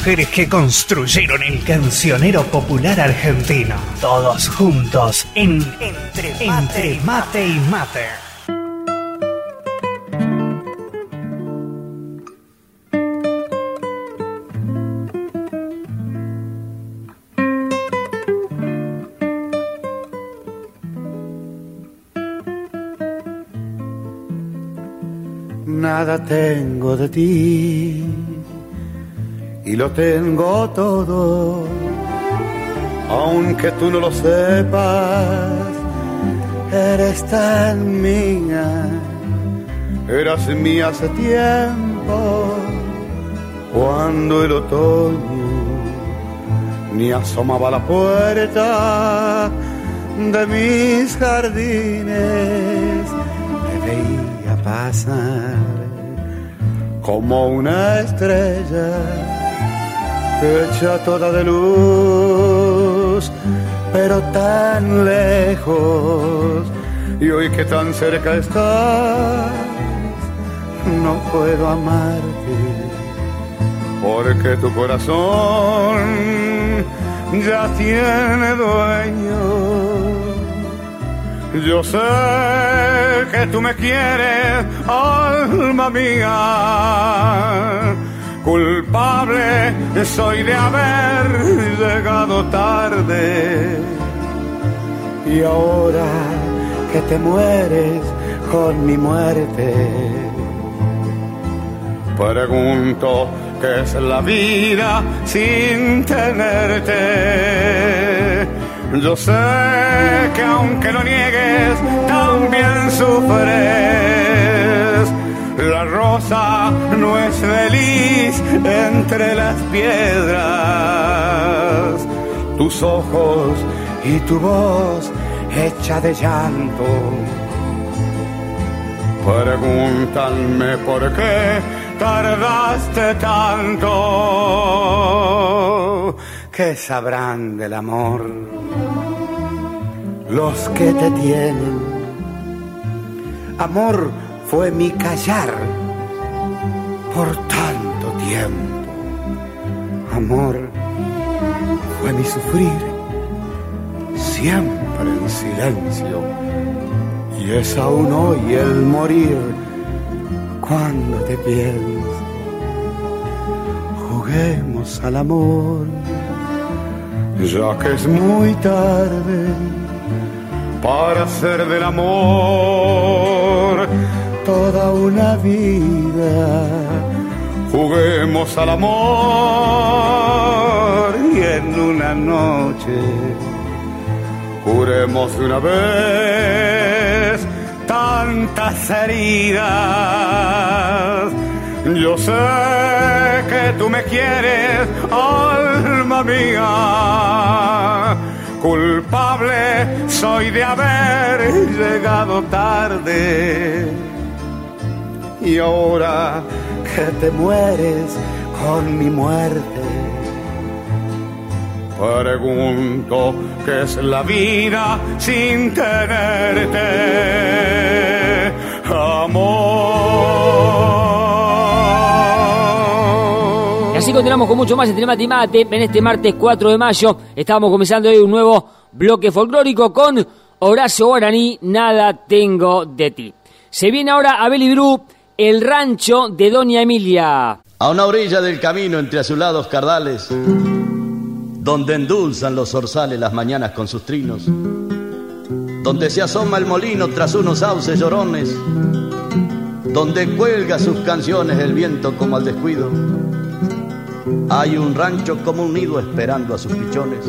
mujeres que construyeron el cancionero popular argentino. Todos juntos en Entre Mate, mate y Mate. Nada tengo de ti y lo tengo todo, aunque tú no lo sepas, eres tan mía, eras mía hace tiempo, cuando el otoño ni asomaba la puerta de mis jardines, me veía pasar como una estrella hecha toda de luz, pero tan lejos, y hoy que tan cerca estás, no puedo amarte, porque tu corazón ya tiene dueño. Yo sé que tú me quieres, alma mía culpable soy de haber llegado tarde. Y ahora que te mueres con mi muerte, pregunto qué es la vida sin tenerte. Yo sé que aunque lo niegues, también sufres la rosa no es feliz entre las piedras. Tus ojos y tu voz hecha de llanto. Pregúntame por qué tardaste tanto. ¿Qué sabrán del amor los que te tienen? Amor fue mi callar por tanto tiempo. Amor fue mi sufrir siempre en silencio. Y es aún hoy el morir cuando te pienso. Juguemos al amor, ya que es muy tarde para hacer del amor toda una vida. Juguemos al amor y en una noche curemos de una vez tantas heridas. Yo sé que tú me quieres, alma mía. Culpable soy de haber llegado tarde y ahora que te mueres con mi muerte. Pregunto qué es la vida sin tenerte, amor. Y así continuamos con mucho más entre mate mate. En este martes 4 de mayo estamos comenzando hoy un nuevo bloque folclórico con Horacio Guaraní, Nada tengo de ti. Se viene ahora a Belibru el rancho de Doña Emilia. A una orilla del camino entre azulados cardales, donde endulzan los orzales las mañanas con sus trinos, donde se asoma el molino tras unos sauces llorones, donde cuelga sus canciones el viento como al descuido, hay un rancho como un nido esperando a sus pichones.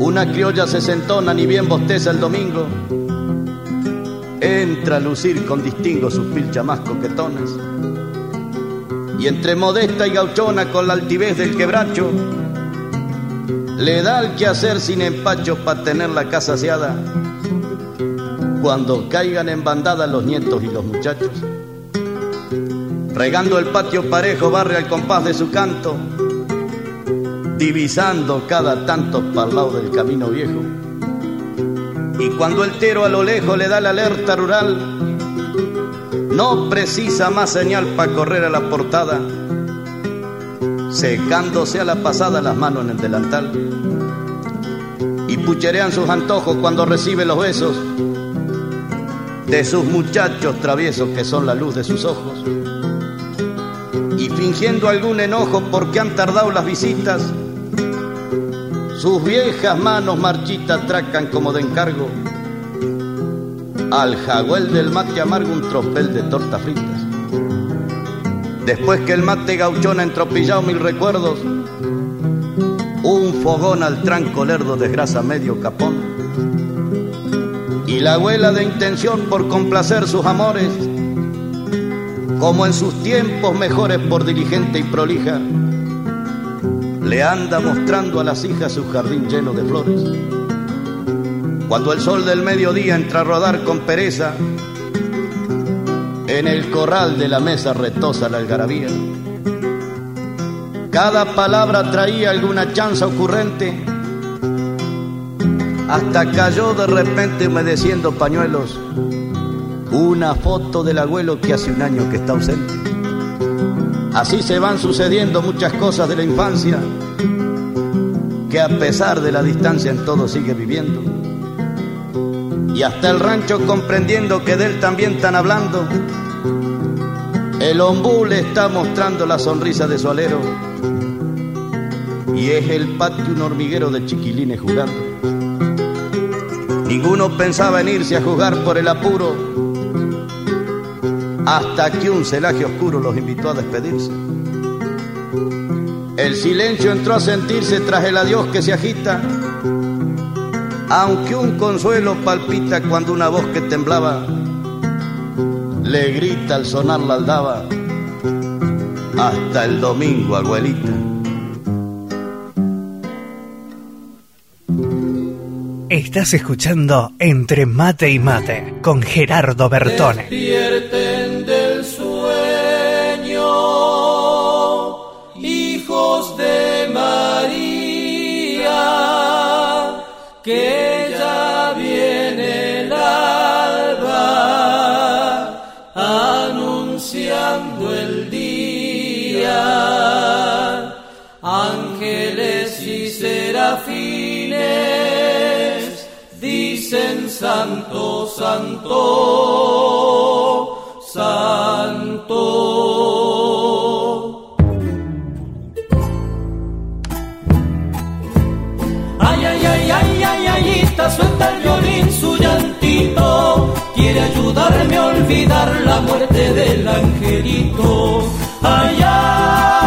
Una criolla se sentona ni bien bosteza el domingo, entra a lucir con distingo sus pilchas más coquetonas. Y entre modesta y gauchona con la altivez del quebracho, le da el que hacer sin empacho para tener la casa aseada. Cuando caigan en bandada los nietos y los muchachos, regando el patio parejo barre al compás de su canto, divisando cada tanto para lado del camino viejo y cuando el tero a lo lejos le da la alerta rural, no precisa más señal para correr a la portada. secándose a la pasada las manos en el delantal. Y pucherean sus antojos cuando recibe los besos de sus muchachos traviesos que son la luz de sus ojos. Y fingiendo algún enojo porque han tardado las visitas, sus viejas manos marchitas tracan como de encargo al jaguel del mate amargo un tropel de tortas fritas. Después que el mate gauchona entropillado mil recuerdos, un fogón al tranco lerdo desgrasa medio capón. Y la abuela de intención por complacer sus amores, como en sus tiempos mejores por diligente y prolija, le anda mostrando a las hijas su jardín lleno de flores. Cuando el sol del mediodía entra a rodar con pereza, en el corral de la mesa retosa la algarabía. Cada palabra traía alguna chanza ocurrente, hasta cayó de repente humedeciendo pañuelos una foto del abuelo que hace un año que está ausente. Así se van sucediendo muchas cosas de la infancia, que a pesar de la distancia en todo sigue viviendo y hasta el rancho comprendiendo que de él también están hablando. El ombú le está mostrando la sonrisa de su alero y es el patio un hormiguero de chiquilines jugando. Ninguno pensaba en irse a jugar por el apuro hasta que un celaje oscuro los invitó a despedirse. El silencio entró a sentirse tras el adiós que se agita aunque un consuelo palpita cuando una voz que temblaba le grita al sonar la aldaba. Hasta el domingo, abuelita. Estás escuchando Entre Mate y Mate con Gerardo Bertone. Serafines dicen santo, santo, santo. Ay, ay, ay, ay, ay, ay, está suelta el violín su llantito. Quiere ayudarme a olvidar la muerte del angelito. Ay, ay,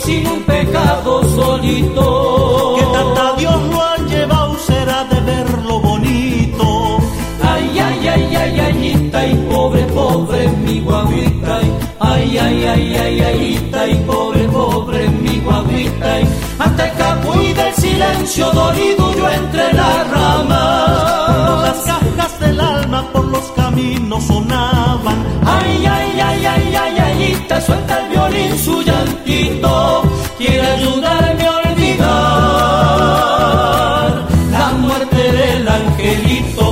sin un pecado solito. que tanta Dios lo ha llevado será de verlo bonito. Ay, ay, ay, ay, ay, ay, pobre, pobre mi guaguita. Ay, ay, ay, ay, ay, ay, pobre, pobre mi guaguita. Hasta capuy del silencio dolido yo entre las ramas. Las cajas del alma por los caminos sonaban. Ay, ay, ay, ay, ay, ay, te suelta el violín su Quiere ayudarme a olvidar la muerte del angelito.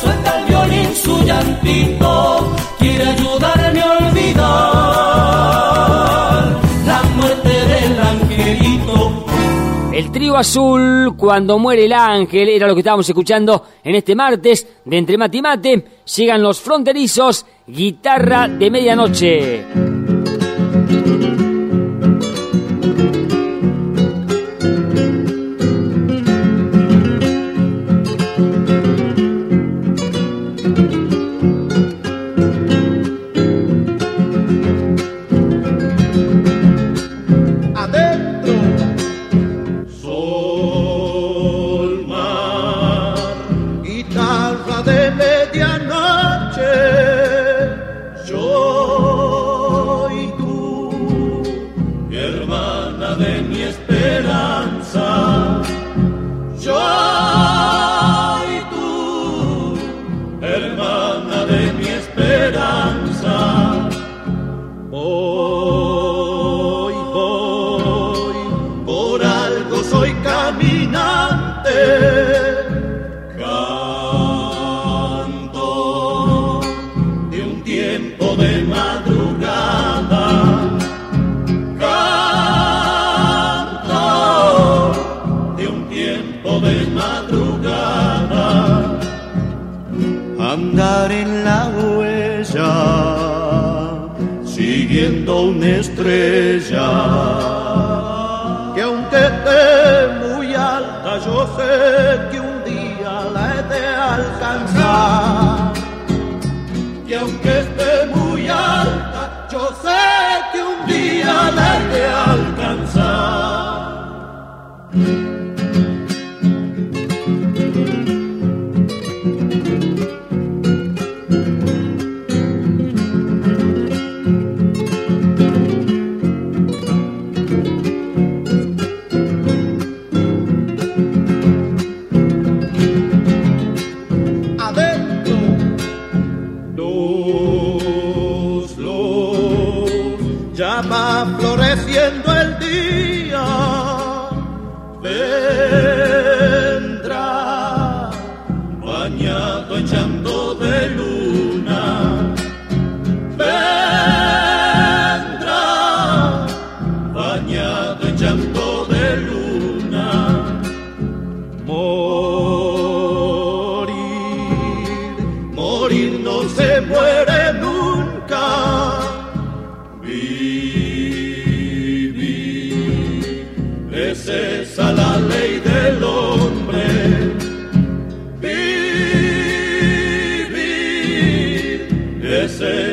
suelta el violín su llantito, quiere ayudarme a olvidar la muerte del angelito. El trío azul, cuando muere el ángel, era lo que estábamos escuchando en este martes de Entre Mate y Mate. Llegan los fronterizos, guitarra de medianoche.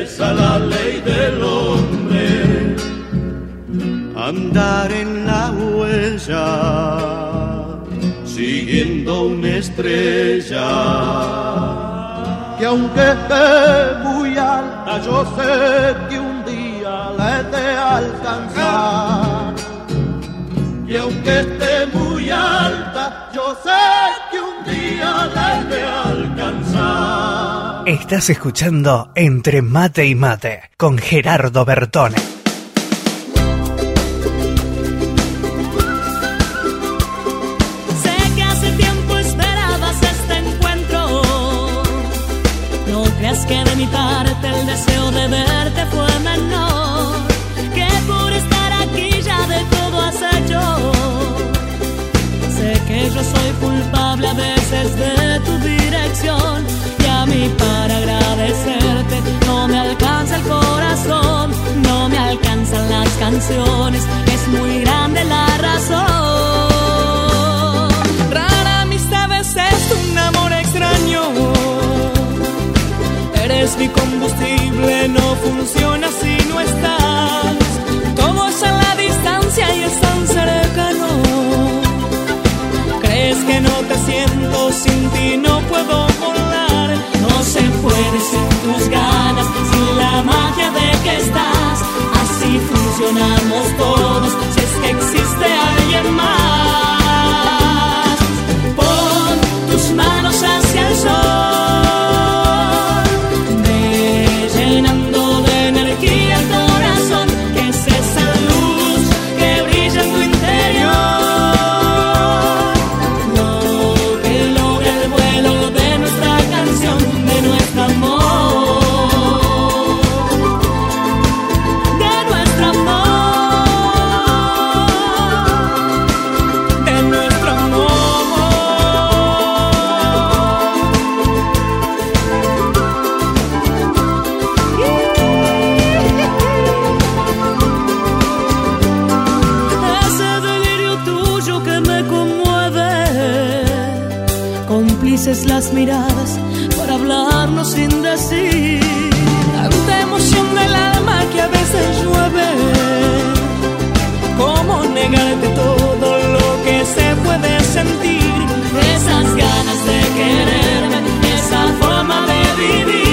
esa la ley del hombre, andar en la huella, siguiendo una estrella. Que aunque esté muy alta, yo sé que un día la he de alcanzar. Y aunque esté muy alta, yo sé que un día la he de alcanzar. Estás escuchando Entre Mate y Mate con Gerardo Bertone. Es muy grande la razón. Rara amistad es un amor extraño. Eres mi combustible, funcionamos todos, si es que existe alguien más. Cómplices las miradas para hablarnos sin decir. Tanta emoción del alma que a veces llueve. ¿Cómo negarte todo lo que se puede sentir? Esas ganas de quererme, esa forma de vivir,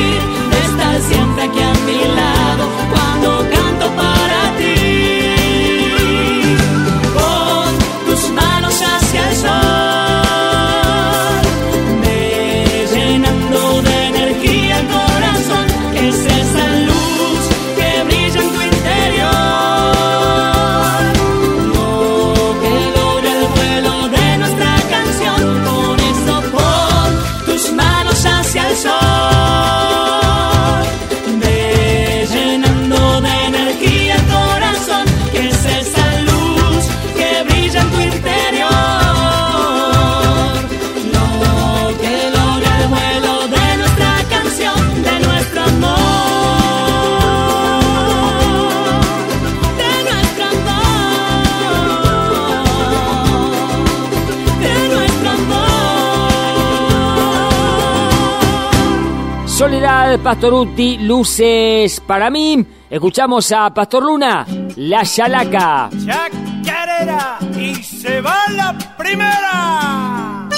Soledad Pastoruti, luces para mí. Escuchamos a Pastor Luna, La Chalaca. Chacarera y se va la primera.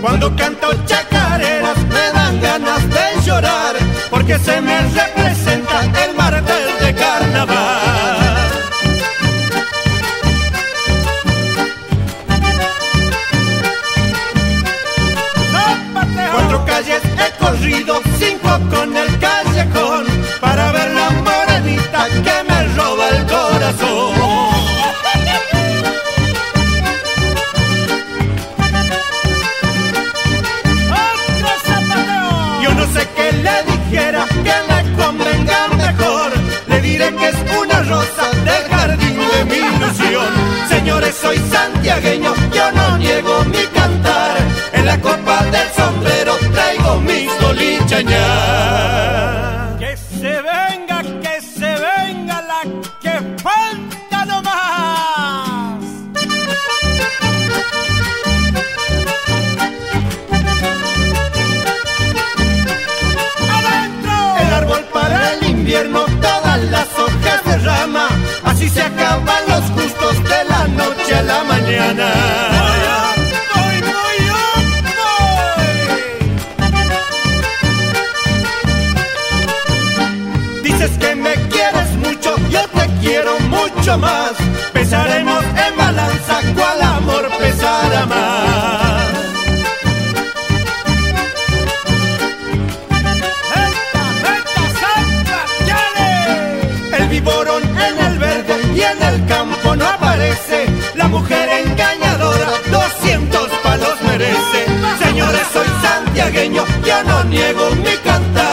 Cuando canto chacareras me dan ganas de llorar porque se me representa el martel de carnaval. Mucho. Pesaremos en balanza, cuál amor pesará más. El viborón en el verde y en el campo no aparece. La mujer engañadora, 200 palos merece. Señores, soy santiagueño, yo no niego mi cantar.